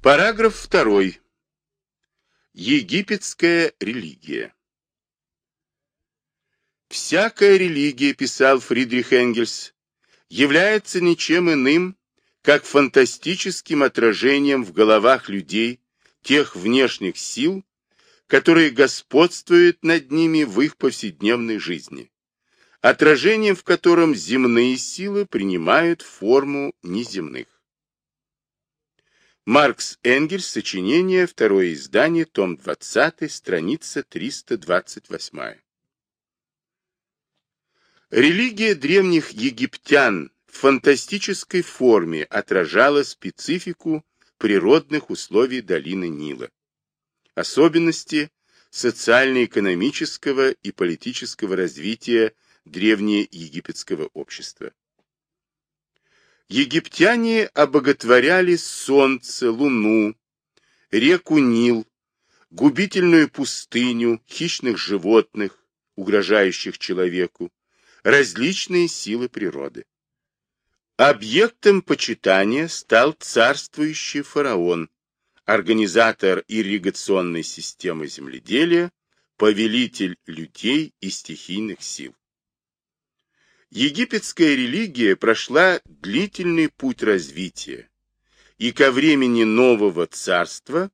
Параграф 2. Египетская религия. Всякая религия, писал Фридрих Энгельс, является ничем иным, как фантастическим отражением в головах людей тех внешних сил, которые господствуют над ними в их повседневной жизни, отражением в котором земные силы принимают форму неземных. Маркс Энгельс, сочинение, второе издание, том 20, страница 328. Религия древних египтян в фантастической форме отражала специфику природных условий долины Нила, особенности социально-экономического и политического развития древнеегипетского общества. Египтяне обоготворяли солнце, луну, реку Нил, губительную пустыню, хищных животных, угрожающих человеку, различные силы природы. Объектом почитания стал царствующий фараон, организатор ирригационной системы земледелия, повелитель людей и стихийных сил. Египетская религия прошла длительный путь развития и ко времени нового царства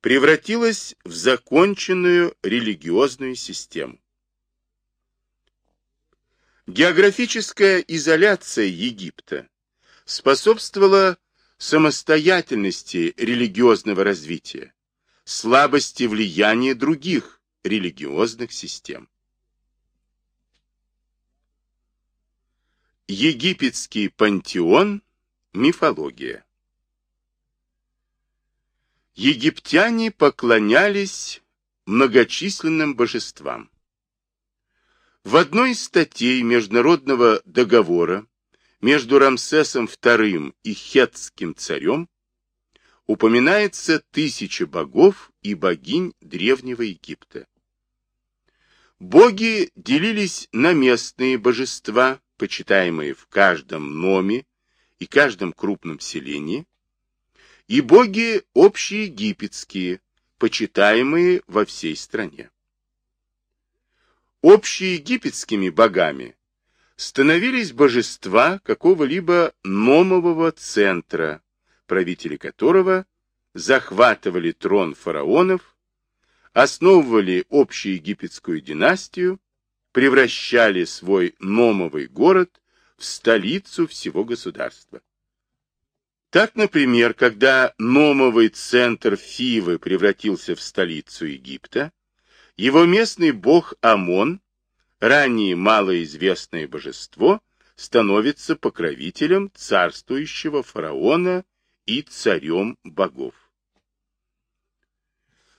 превратилась в законченную религиозную систему. Географическая изоляция Египта способствовала самостоятельности религиозного развития, слабости влияния других религиозных систем. Египетский пантеон. Мифология. Египтяне поклонялись многочисленным божествам. В одной из статей Международного договора между Рамсесом II и хетским царем упоминается тысяча богов и богинь Древнего Египта. Боги делились на местные божества, почитаемые в каждом номе и каждом крупном селении, и боги общеегипетские, почитаемые во всей стране. Общеегипетскими богами становились божества какого-либо номового центра, правители которого захватывали трон фараонов, основывали общеегипетскую династию превращали свой номовый город в столицу всего государства. Так, например, когда номовый центр Фивы превратился в столицу Египта, его местный бог Амон, ранее малоизвестное божество, становится покровителем царствующего фараона и царем богов.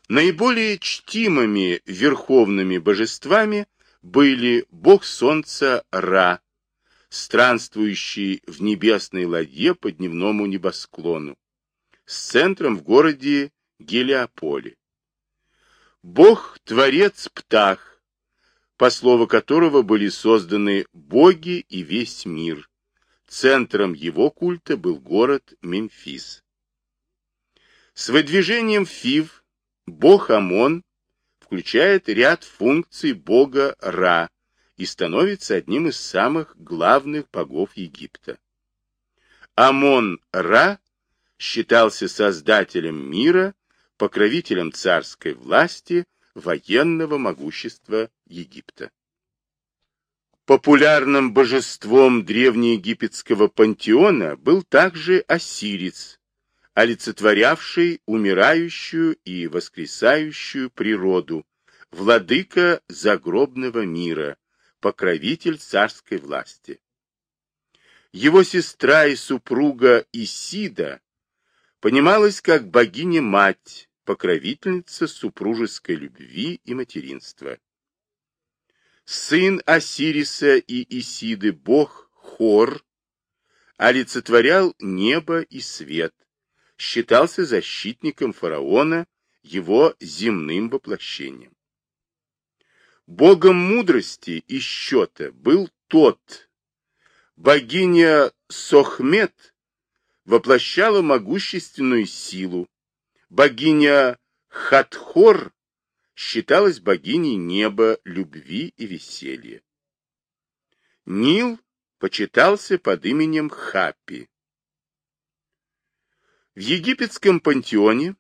Наиболее чтимыми верховными божествами – были бог солнца Ра, странствующий в небесной ладье по дневному небосклону, с центром в городе Гелиополе. Бог-творец Птах, по слову которого были созданы боги и весь мир. Центром его культа был город Мемфис. С выдвижением Фив бог Амон включает ряд функций бога Ра и становится одним из самых главных богов Египта. Амон-Ра считался создателем мира, покровителем царской власти, военного могущества Египта. Популярным божеством древнеегипетского пантеона был также Осирис, олицетворявший умирающую и воскресающую природу, владыка загробного мира, покровитель царской власти. Его сестра и супруга Исида понималась как богиня-мать, покровительница супружеской любви и материнства. Сын Осириса и Исиды, бог Хор, олицетворял небо и свет, считался защитником фараона, его земным воплощением. Богом мудрости и счета был тот. Богиня Сохмет воплощала могущественную силу, Богиня Хатхор считалась богиней неба, любви и веселья. Нил почитался под именем Хапи. В египетском пантеоне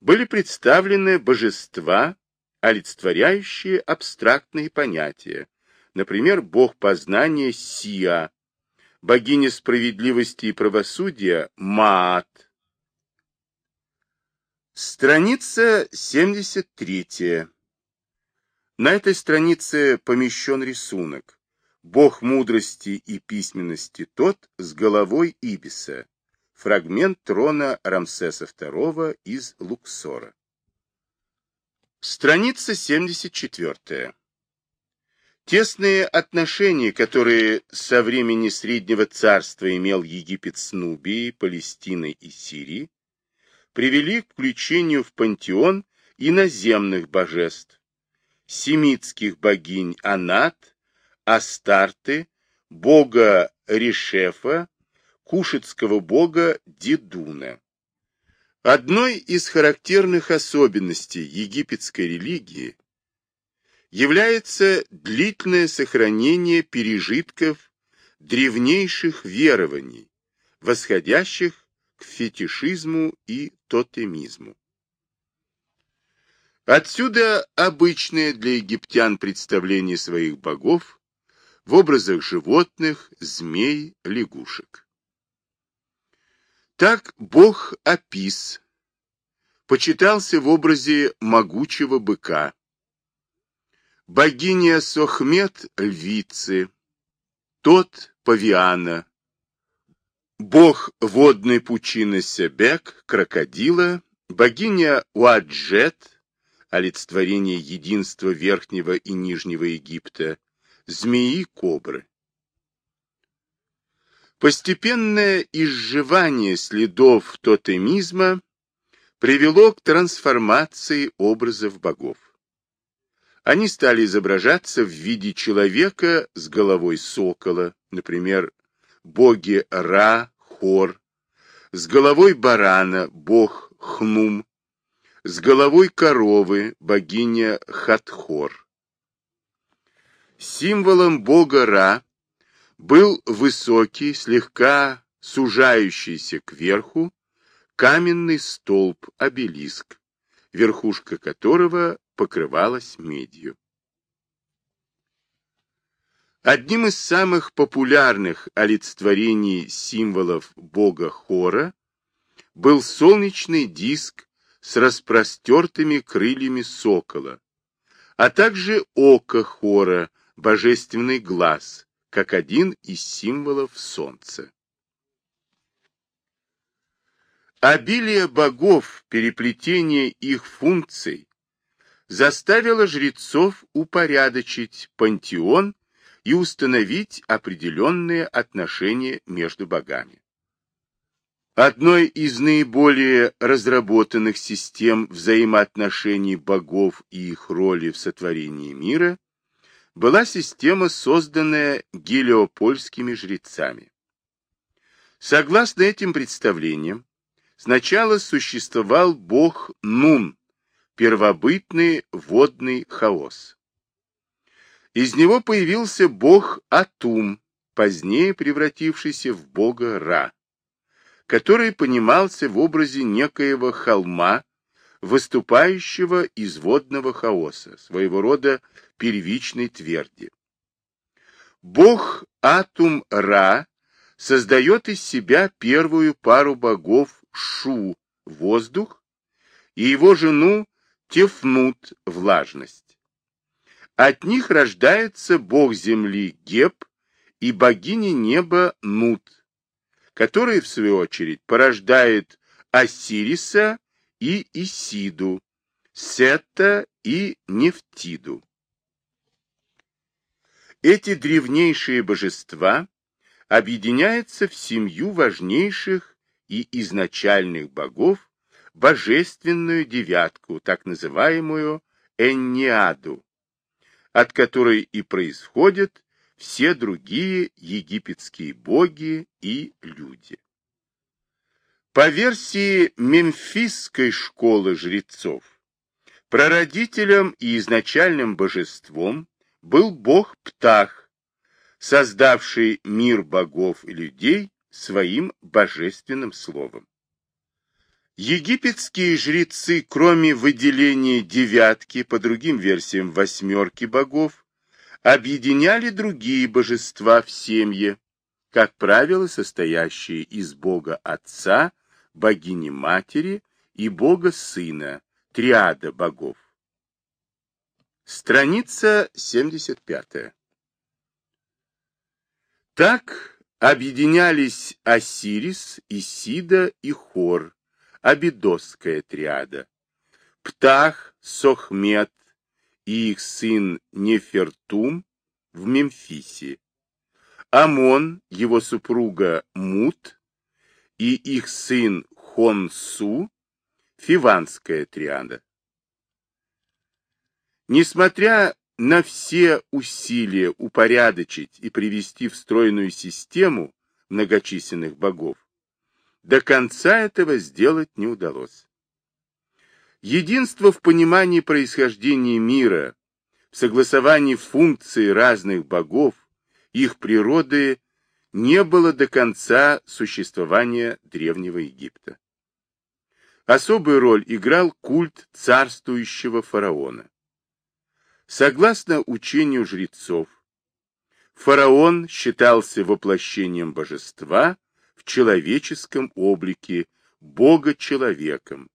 были представлены божества, олицетворяющие абстрактные понятия, например, бог познания Сиа, богиня справедливости и правосудия Маат. Страница 73. На этой странице помещен рисунок. Бог мудрости и письменности тот с головой Ибиса. Фрагмент трона Рамсеса II из Луксора. Страница 74. Тесные отношения, которые со времени Среднего Царства имел Египет с Нубией, Палестиной и Сирией, привели к включению в пантеон иноземных божеств, семитских богинь Анат, Астарты, бога Решефа, кушетского бога Дедуна. Одной из характерных особенностей египетской религии является длительное сохранение пережитков древнейших верований, восходящих к фетишизму и тотемизму. Отсюда обычное для египтян представление своих богов в образах животных, змей, лягушек. Так бог Апис почитался в образе могучего быка, богиня Сохмет – львицы, тот – павиана, бог водной пучины Себек – крокодила, богиня Уаджет – олицетворение единства Верхнего и Нижнего Египта, змеи-кобры. Постепенное изживание следов тотемизма привело к трансформации образов богов. Они стали изображаться в виде человека с головой сокола, например, боги Ра, Хор, с головой барана, бог Хнум, с головой коровы, богиня Хатхор. Символом бога Ра был высокий, слегка сужающийся кверху, каменный столб, обелиск, верхушка которого покрывалась медью. Одним из самых популярных олицетворений символов бога Хора был солнечный диск с распростертыми крыльями сокола, а также око Хора, божественный глаз, как один из символов солнца. Обилие богов, переплетение их функций заставило жрецов упорядочить пантеон и установить определенные отношения между богами. Одной из наиболее разработанных систем взаимоотношений богов и их роли в сотворении мира была система, созданная гелиопольскими жрецами. Согласно этим представлениям, сначала существовал бог Нун, первобытный водный хаос. Из него появился бог Атум, позднее превратившийся в бога Ра, который понимался в образе некоего холма, выступающего из водного хаоса, своего рода первичной тверди. Бог Атум-Ра создает из себя первую пару богов Шу – воздух, и его жену Тефнут – влажность. От них рождается бог земли Геб и богиня неба Нут, которая, в свою очередь, порождает Осириса и Исиду, Сета и Нефтиду. Эти древнейшие божества объединяются в семью важнейших и изначальных богов, божественную девятку, так называемую Энниаду, от которой и происходят все другие египетские боги и люди. По версии мемфисской школы жрецов, прародителем и изначальным божеством был бог Птах, создавший мир богов и людей своим божественным словом. Египетские жрецы, кроме выделения девятки, по другим версиям восьмерки богов, объединяли другие божества в семье, как правило, состоящие из бога Отца, богини-матери и бога Сына, триада богов. Страница 75. Так объединялись Осирис, Исида и Хор, Абидосская триада. Птах, Сохмет и их сын Нефертум в Мемфисе. Амон, его супруга Мут и их сын Хонсу, Фиванская триада. Несмотря на все усилия упорядочить и привести в стройную систему многочисленных богов, до конца этого сделать не удалось. Единство в понимании происхождения мира, в согласовании функций разных богов, их природы не было до конца существования Древнего Египта. Особую роль играл культ царствующего фараона. Согласно учению жрецов, фараон считался воплощением божества в человеческом облике, бога-человеком,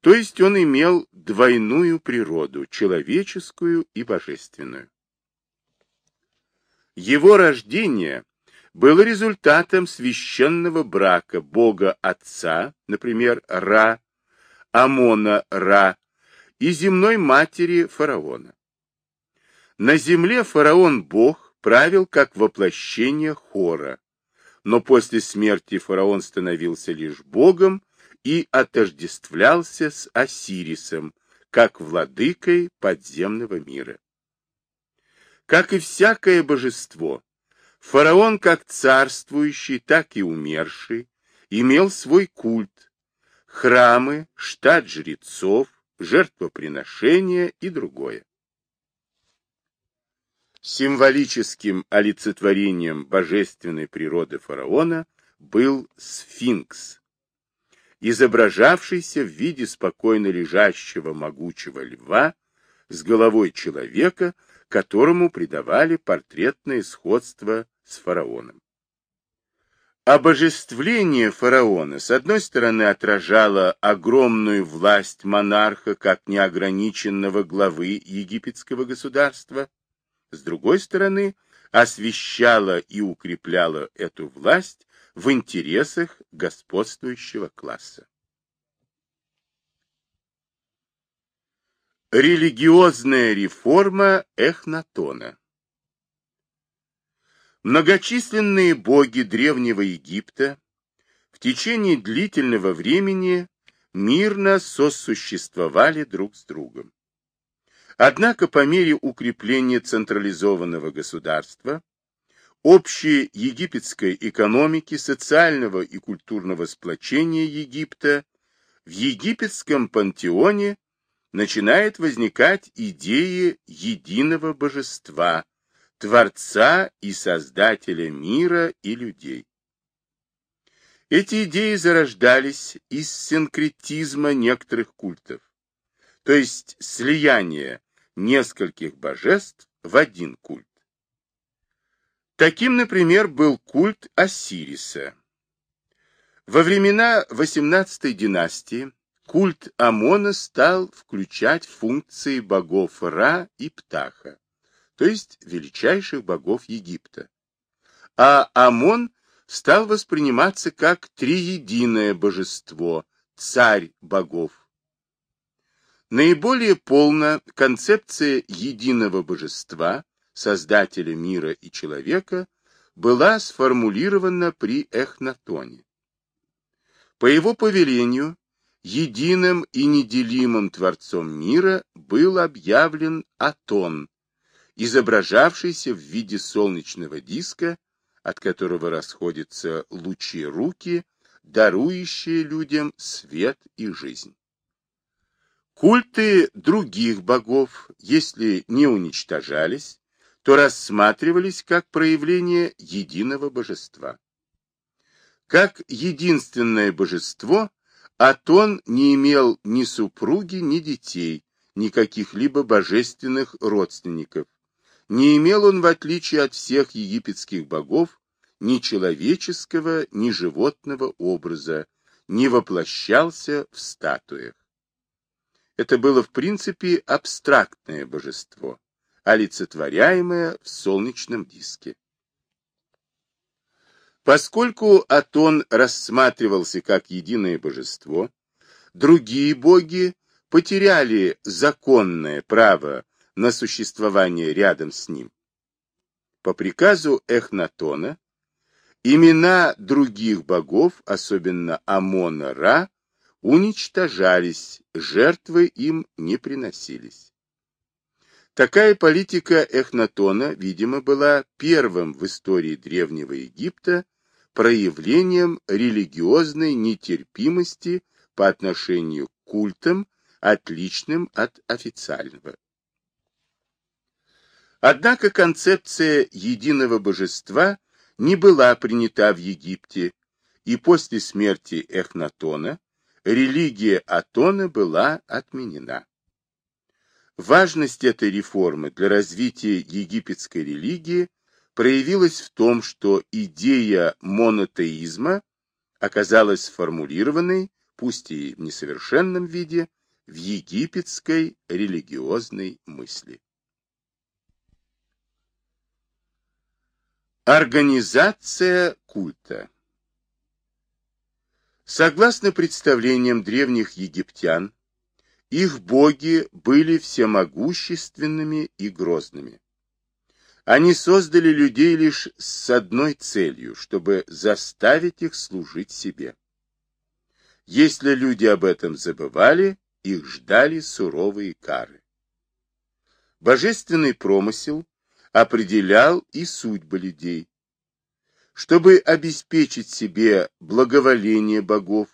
то есть он имел двойную природу, человеческую и божественную. Его рождение было результатом священного брака бога отца, например, Ра, Амона Ра, и земной матери фараона. На земле фараон-бог правил как воплощение хора, но после смерти фараон становился лишь богом и отождествлялся с Осирисом, как владыкой подземного мира. Как и всякое божество, фараон как царствующий, так и умерший, имел свой культ, храмы, штат жрецов, жертвоприношения и другое. Символическим олицетворением божественной природы фараона был сфинкс, изображавшийся в виде спокойно лежащего могучего льва с головой человека, которому придавали портретное сходство с фараоном. Обожествление фараона, с одной стороны, отражало огромную власть монарха как неограниченного главы египетского государства, с другой стороны, освещала и укрепляла эту власть в интересах господствующего класса. Религиозная реформа Эхнатона Многочисленные боги Древнего Египта в течение длительного времени мирно сосуществовали друг с другом. Однако по мере укрепления централизованного государства, общей египетской экономики, социального и культурного сплочения Египта, в египетском пантеоне начинает возникать идея единого божества, Творца и Создателя мира и людей. Эти идеи зарождались из синкретизма некоторых культов, то есть слияния нескольких божеств в один культ. Таким, например, был культ Осириса. Во времена XVIII династии культ Амона стал включать функции богов Ра и Птаха, то есть величайших богов Египта. А Амон стал восприниматься как триединое божество, царь богов, Наиболее полно концепция единого божества, создателя мира и человека, была сформулирована при Эхнатоне. По его повелению, единым и неделимым Творцом мира был объявлен Атон, изображавшийся в виде солнечного диска, от которого расходятся лучи руки, дарующее людям свет и жизнь. Культы других богов, если не уничтожались, то рассматривались как проявление единого божества. Как единственное божество, Атон не имел ни супруги, ни детей, ни каких-либо божественных родственников. Не имел он, в отличие от всех египетских богов, ни человеческого, ни животного образа, не воплощался в статуях. Это было, в принципе, абстрактное божество, олицетворяемое в солнечном диске. Поскольку Атон рассматривался как единое божество, другие боги потеряли законное право на существование рядом с ним. По приказу Эхнатона имена других богов, особенно Амона-Ра, уничтожались, жертвы им не приносились. Такая политика Эхнатона, видимо, была первым в истории Древнего Египта проявлением религиозной нетерпимости по отношению к культам, отличным от официального. Однако концепция единого божества не была принята в Египте, и после смерти Эхнатона религия Атона была отменена. Важность этой реформы для развития египетской религии проявилась в том, что идея монотеизма оказалась сформулированной, пусть и в несовершенном виде, в египетской религиозной мысли. Организация культа Согласно представлениям древних египтян, их боги были всемогущественными и грозными. Они создали людей лишь с одной целью, чтобы заставить их служить себе. Если люди об этом забывали, их ждали суровые кары. Божественный промысел определял и судьбы людей. Чтобы обеспечить себе благоволение богов,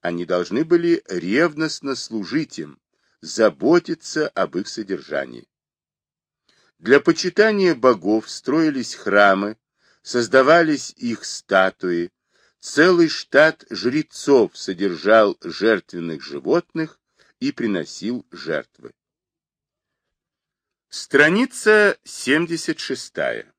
они должны были ревностно служить им, заботиться об их содержании. Для почитания богов строились храмы, создавались их статуи, целый штат жрецов содержал жертвенных животных и приносил жертвы. Страница 76.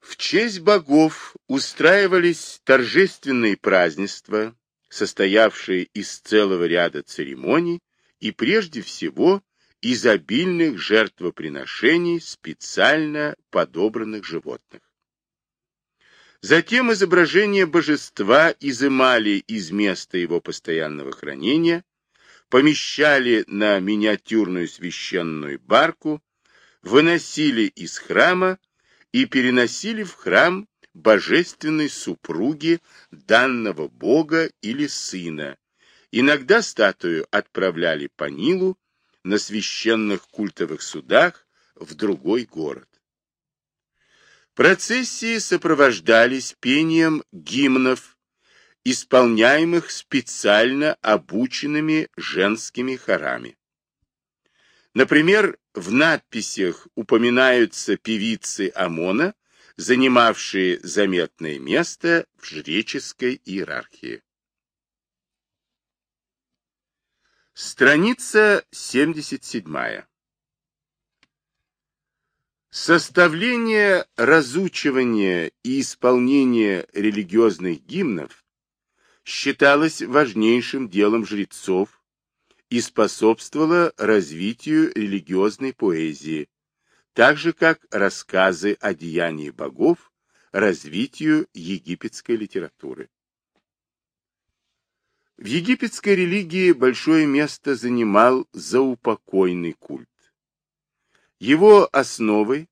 В честь богов устраивались торжественные празднества, состоявшие из целого ряда церемоний и прежде всего изобильных жертвоприношений специально подобранных животных. Затем изображение божества изымали из места его постоянного хранения, помещали на миниатюрную священную барку, выносили из храма и переносили в храм божественной супруги данного бога или сына. Иногда статую отправляли по Нилу на священных культовых судах в другой город. Процессии сопровождались пением гимнов, исполняемых специально обученными женскими хорами. Например, в надписях упоминаются певицы ОМОНа, занимавшие заметное место в жреческой иерархии. Страница 77. Составление, разучивание и исполнение религиозных гимнов считалось важнейшим делом жрецов и способствовало развитию религиозной поэзии, так же как рассказы о деянии богов, развитию египетской литературы. В египетской религии большое место занимал заупокойный культ. Его основой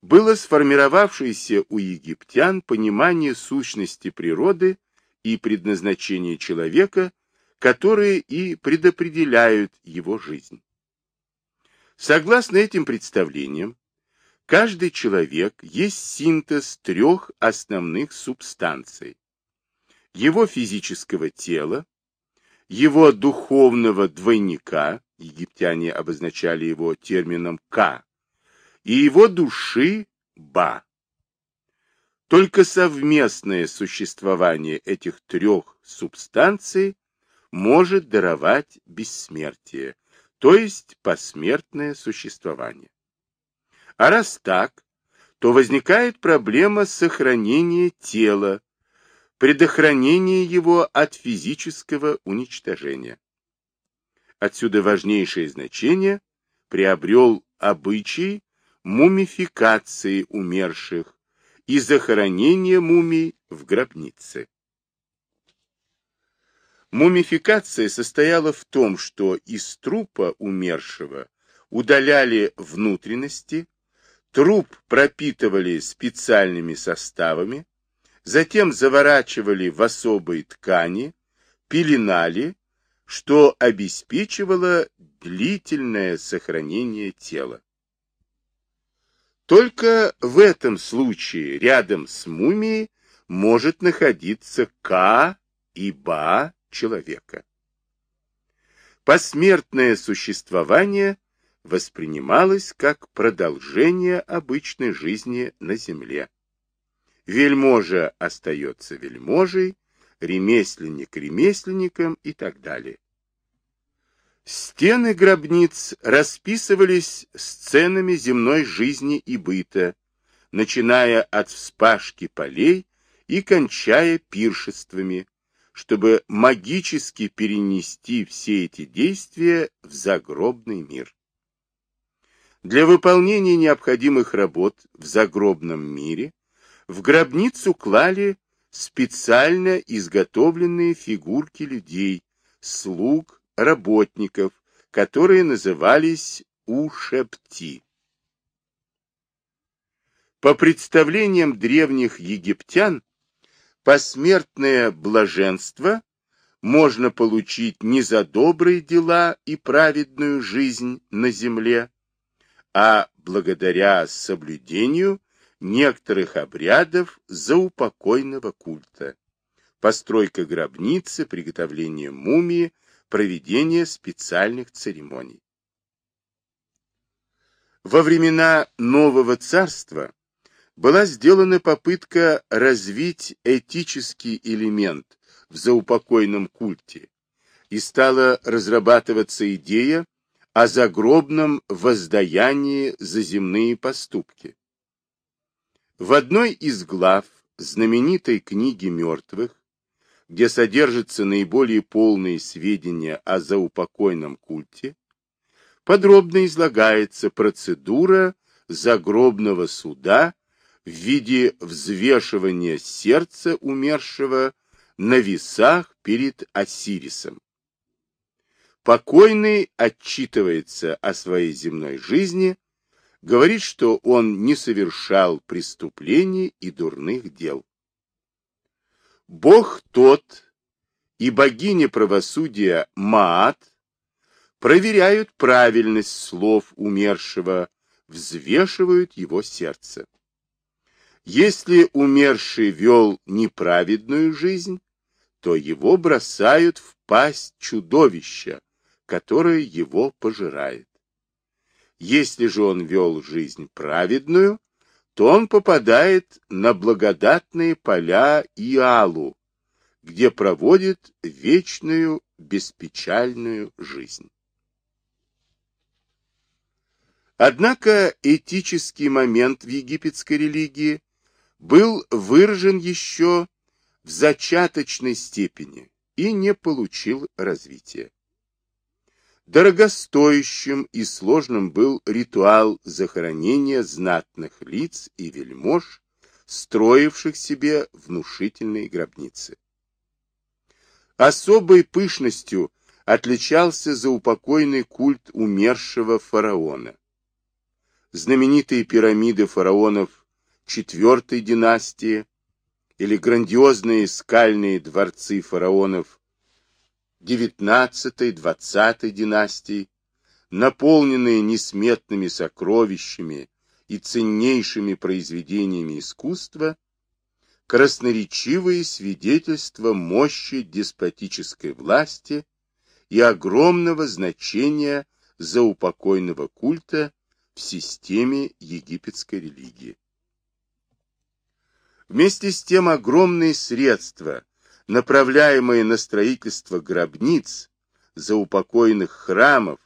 было сформировавшееся у египтян понимание сущности природы и предназначения человека, которые и предопределяют его жизнь. Согласно этим представлениям, каждый человек есть синтез трех основных субстанций. его физического тела, его духовного двойника, египтяне обозначали его термином «ка», и его души «ба». Только совместное существование этих трех субстанций может даровать бессмертие, то есть посмертное существование. А раз так, то возникает проблема сохранения тела, предохранения его от физического уничтожения. Отсюда важнейшее значение приобрел обычай мумификации умерших, и захоронение мумий в гробнице. Мумификация состояла в том, что из трупа умершего удаляли внутренности, труп пропитывали специальными составами, затем заворачивали в особые ткани, пеленали, что обеспечивало длительное сохранение тела. Только в этом случае рядом с мумией может находиться Ка и Ба человека. Посмертное существование воспринималось как продолжение обычной жизни на земле. Вельможа остается вельможей, ремесленник ремесленником и так далее. Стены гробниц расписывались сценами земной жизни и быта, начиная от вспашки полей и кончая пиршествами, чтобы магически перенести все эти действия в загробный мир. Для выполнения необходимых работ в загробном мире в гробницу клали специально изготовленные фигурки людей, слуг, работников, которые назывались ушепти. По представлениям древних египтян, посмертное блаженство можно получить не за добрые дела и праведную жизнь на земле, а благодаря соблюдению некоторых обрядов заупокойного культа. Постройка гробницы, приготовление мумии – проведения специальных церемоний. Во времена Нового Царства была сделана попытка развить этический элемент в заупокойном культе, и стала разрабатываться идея о загробном воздаянии за земные поступки. В одной из глав знаменитой книги мертвых где содержатся наиболее полные сведения о заупокойном культе, подробно излагается процедура загробного суда в виде взвешивания сердца умершего на весах перед Осирисом. Покойный отчитывается о своей земной жизни, говорит, что он не совершал преступлений и дурных дел. Бог тот и богиня правосудия Маат проверяют правильность слов умершего, взвешивают его сердце. Если умерший вел неправедную жизнь, то его бросают в пасть чудовища, которое его пожирает. Если же он вел жизнь праведную, то он попадает на благодатные поля Иалу, где проводит вечную беспечальную жизнь. Однако этический момент в египетской религии был выражен еще в зачаточной степени и не получил развития. Дорогостоящим и сложным был ритуал захоронения знатных лиц и вельмож, строивших себе внушительные гробницы. Особой пышностью отличался заупокойный культ умершего фараона. Знаменитые пирамиды фараонов четвертой династии или грандиозные скальные дворцы фараонов XIX-XX династий, наполненные несметными сокровищами и ценнейшими произведениями искусства, красноречивые свидетельства мощи деспотической власти и огромного значения заупокойного культа в системе египетской религии. Вместе с тем огромные средства, направляемые на строительство гробниц, заупокойных храмов,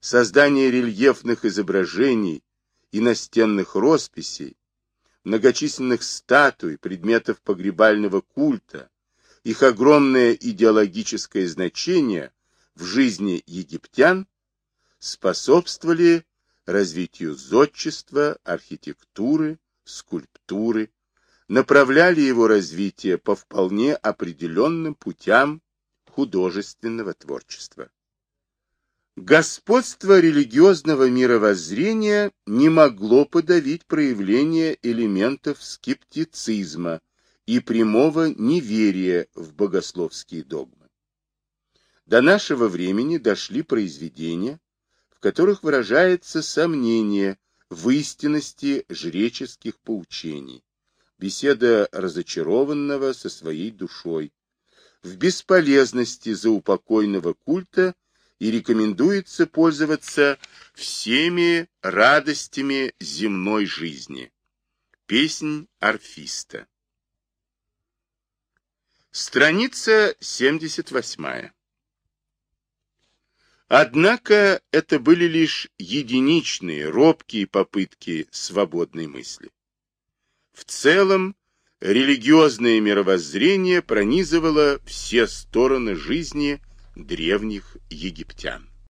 создание рельефных изображений и настенных росписей, многочисленных статуй, предметов погребального культа, их огромное идеологическое значение в жизни египтян способствовали развитию зодчества, архитектуры, скульптуры, направляли его развитие по вполне определенным путям художественного творчества. Господство религиозного мировоззрения не могло подавить проявление элементов скептицизма и прямого неверия в богословские догмы. До нашего времени дошли произведения, в которых выражается сомнение в истинности жреческих поучений, беседа разочарованного со своей душой, в бесполезности заупокойного культа и рекомендуется пользоваться всеми радостями земной жизни. Песнь орфиста. Страница 78. Однако это были лишь единичные, робкие попытки свободной мысли. В целом, религиозное мировоззрение пронизывало все стороны жизни древних египтян.